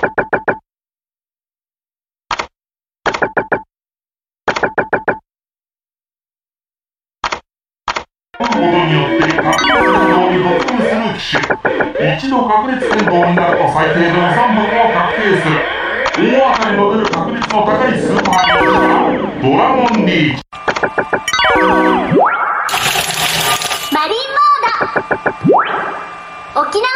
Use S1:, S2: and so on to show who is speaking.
S1: 一度確率変動になると最低でも3分を確定する。大当たりの出る確率の高いスーパーゲームドラゴンリーチ
S2: マリンモード。沖縄